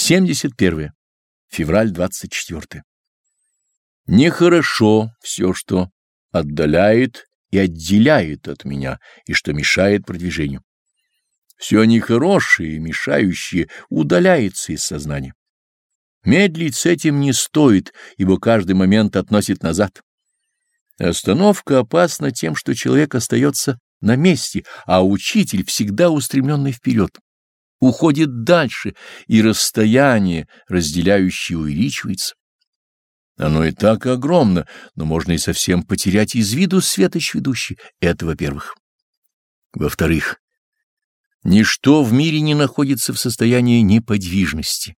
71. Февраль 24. Нехорошо все, что отдаляет и отделяет от меня, и что мешает продвижению. Все нехорошее и мешающее удаляется из сознания. Медлить с этим не стоит, ибо каждый момент относит назад. Остановка опасна тем, что человек остается на месте, а учитель всегда устремленный вперед. Уходит дальше, и расстояние, разделяющее, увеличивается. Оно и так огромно, но можно и совсем потерять из виду светоч ведущий. Это во-первых. Во-вторых, ничто в мире не находится в состоянии неподвижности.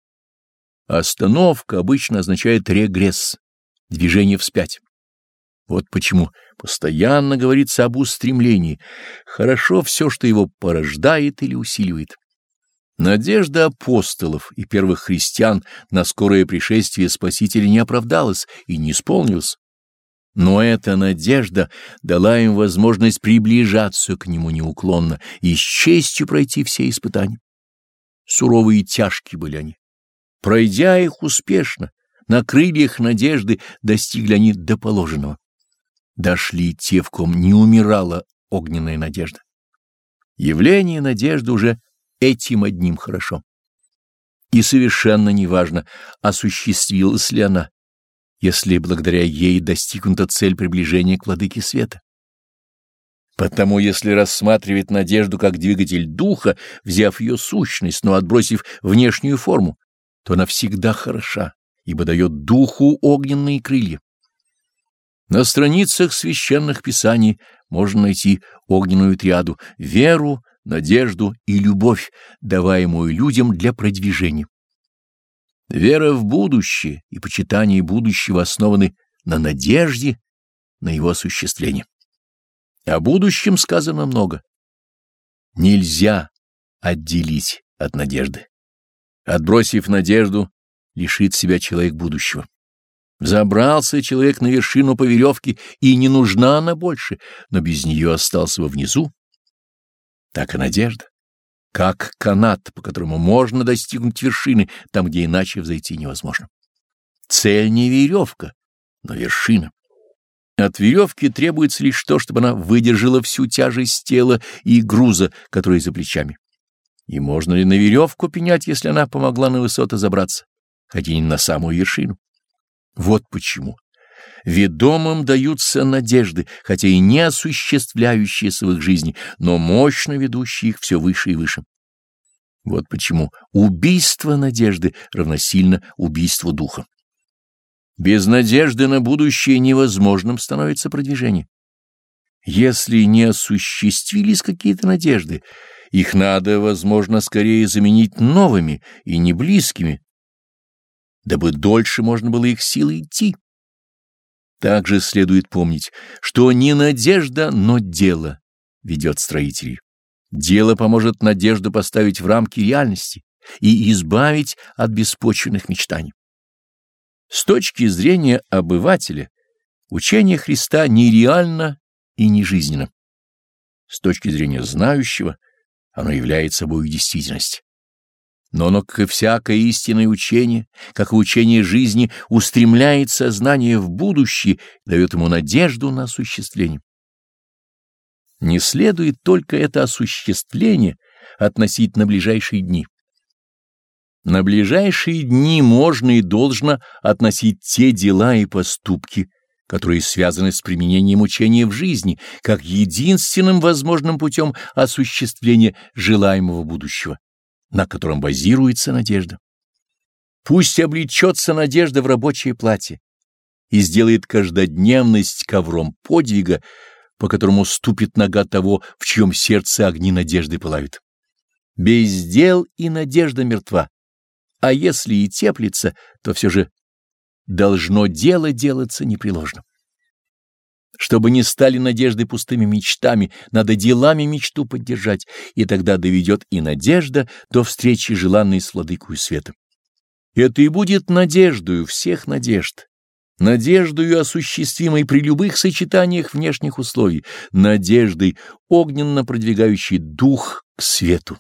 Остановка обычно означает регресс, движение вспять. Вот почему постоянно говорится об устремлении. Хорошо все, что его порождает или усиливает. Надежда апостолов и первых христиан на скорое пришествие Спасителя не оправдалась и не исполнилась. Но эта надежда дала им возможность приближаться к Нему неуклонно и с честью пройти все испытания. Суровые и тяжкие были они. Пройдя их успешно, на крыльях надежды достигли они до положенного. Дошли те, в ком не умирала огненная надежда. Явление надежды уже этим одним хорошо. И совершенно неважно, осуществилась ли она, если благодаря ей достигнута цель приближения к владыке света. Потому если рассматривать надежду как двигатель духа, взяв ее сущность, но отбросив внешнюю форму, то она всегда хороша, ибо дает духу огненные крылья. На страницах священных писаний можно найти огненную триаду — веру, надежду и любовь, даваемую людям для продвижения. Вера в будущее и почитание будущего основаны на надежде, на его осуществление. О будущем сказано много. Нельзя отделить от надежды. Отбросив надежду, лишит себя человек будущего. Забрался человек на вершину по веревке, и не нужна она больше, но без нее остался во внизу, так и надежда, как канат, по которому можно достигнуть вершины, там, где иначе взойти невозможно. Цель не веревка, но вершина. От веревки требуется лишь то, чтобы она выдержала всю тяжесть тела и груза, который за плечами. И можно ли на веревку пенять, если она помогла на высоты забраться, хотя не на самую вершину? Вот почему Ведомым даются надежды, хотя и не осуществляющиеся в их жизни, но мощно ведущие их все выше и выше. Вот почему убийство надежды равносильно убийству духа. Без надежды на будущее невозможным становится продвижение. Если не осуществились какие-то надежды, их надо, возможно, скорее заменить новыми и неблизкими, дабы дольше можно было их силой идти. Также следует помнить, что не надежда, но дело ведет строителей. Дело поможет надежду поставить в рамки реальности и избавить от беспочвенных мечтаний. С точки зрения обывателя, учение Христа нереально и не жизненно. С точки зрения знающего, оно является собой действительность но оно, как и всякое истинное учение, как и учение жизни, устремляет сознание в будущее, дает ему надежду на осуществление. Не следует только это осуществление относить на ближайшие дни. На ближайшие дни можно и должно относить те дела и поступки, которые связаны с применением учения в жизни, как единственным возможным путем осуществления желаемого будущего на котором базируется надежда. Пусть облечется надежда в рабочее платье и сделает каждодневность ковром подвига, по которому ступит нога того, в чьем сердце огни надежды пылают. Без дел и надежда мертва, а если и теплится, то все же должно дело делаться непреложно. Чтобы не стали надежды пустыми мечтами, надо делами мечту поддержать, и тогда доведет и надежда до встречи желанной с владыкою света. Это и будет надеждою всех надежд, надеждою, осуществимой при любых сочетаниях внешних условий, надеждой, огненно продвигающей дух к свету.